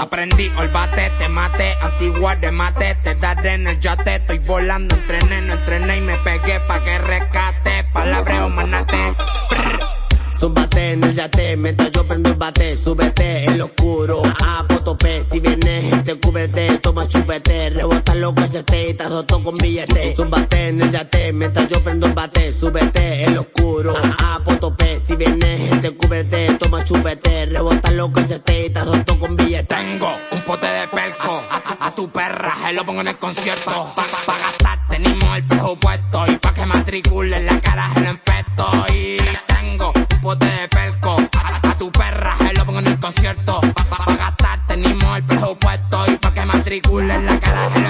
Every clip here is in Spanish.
Aprendí, olvate, te mate, antigua de mate, te daré en el yate. Estoy volando, entrené, no entrené y me pegué pa' que rescate. Palabreo, manate. Zúmbate en el yate, mientras yo prendo el bate, súbete en lo oscuro, a potope, si vienes gente cúbrete, toma chupete, rebota los cachetes y te azoto con billete. Zúmbate en el yate, mientras yo prendo el bate, súbete los azoto con billete. Tengo un pote de pelco, a, a tu perra, se lo pongo en el concierto, pa, pa gastar tenemos el presupuesto, y pa' que matricule la cara se lo empesto, y tengo un pote de pelco, a, a tu perra, se lo pongo en el concierto, pa, pa, pa gastar tenemos el presupuesto, y pa' que matricule la cara se lo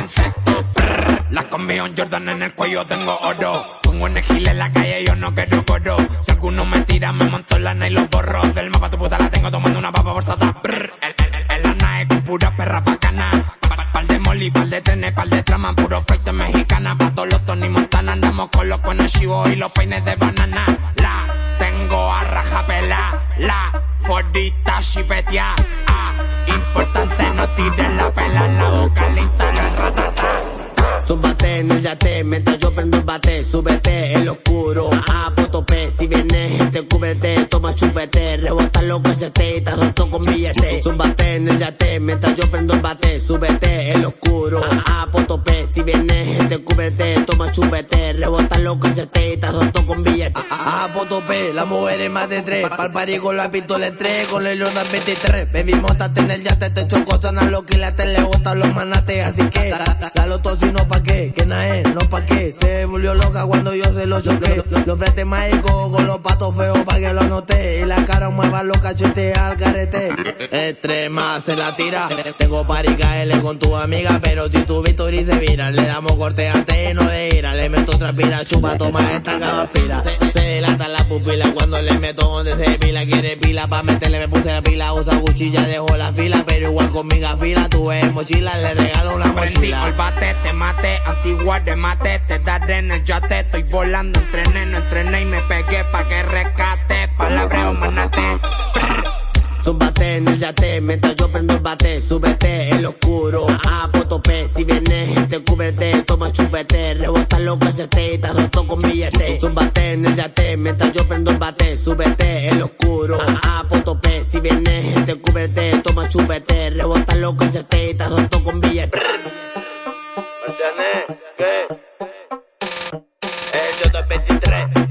insecto. La combi un Jordan en el cuello tengo oro. Pongo en el gile en la calle, yo no quiero coro. Si alguno me tira, me monto en lana y los borro. Del mapa tu puta la tengo tomando una papa por sata. Brr, el, el, el, el lana es con pura perra bacana. Pa- Pal de molly, pal de trenes, pal de trama, puro feito mexicana. Pa' todos los Tony Montana, andamos con los conos chivo y los peines de banana. La tengo a rajapela, la fordita chipetia. Ah, importante no tiren la pela en la boca, ratata. El mientras yo prendo el bate, súbete en lo oscuro, a potope, si vienes gente cúbrete, toma chupete, rebota los cachetes y te azoto con billete. Zúmbate en el yate, mientras yo prendo el bate, súbete en lo oscuro, a potope, si vienes gente cúbrete, toma chupete, rebota los cachetes y te azoto con billete. A Potope, la mujer es más de tres. Pa'l party con la pistola en tres, con el Jordan 23. Baby, montate en el yate, te choco, a lo que la te le gustan los manates. Así que, la, la loto si no pa' que na es, no pa' qué. Se volvió loca cuando yo se lo choqué. Los, fretes mágicos con los patos feos pa' que lo noté. Y la cara mueva los cachetes al carete. Extrema se la tira. Tengo party L con tu amiga, pero si tu Victory se vira, le damos corte antes y no de ira. Le meto otra pila, chupa, toma esta pila. Se, se dilata la pupila cuando le meto donde se pila. Quiere pila pa' meterle, me puse la pila. Usa cuchilla, dejo las pilas, pero igual conmigo fila. Tuve mochila, le regalo una Aprendí, mochila. olvate, te mate, antigua de mate, te daré en el yate, estoy volando, entrené, no entrené y me pegué pa' que rescate, palabreo, manate. Zúmbate en el yate, mientras yo prendo el bate, súbete en lo oscuro, a potope, si vienes gente cúbrete, toma chupete, rebota los cachetes y te azoto con billete. Zúmbate en el yate, mientras yo prendo el bate, súbete en lo oscuro, a potope, si vienes gente cúbrete, toma chupete, rebota los cachetes y te azoto con billete. ¿Entiendes? ¿Qué? El Jordan 23.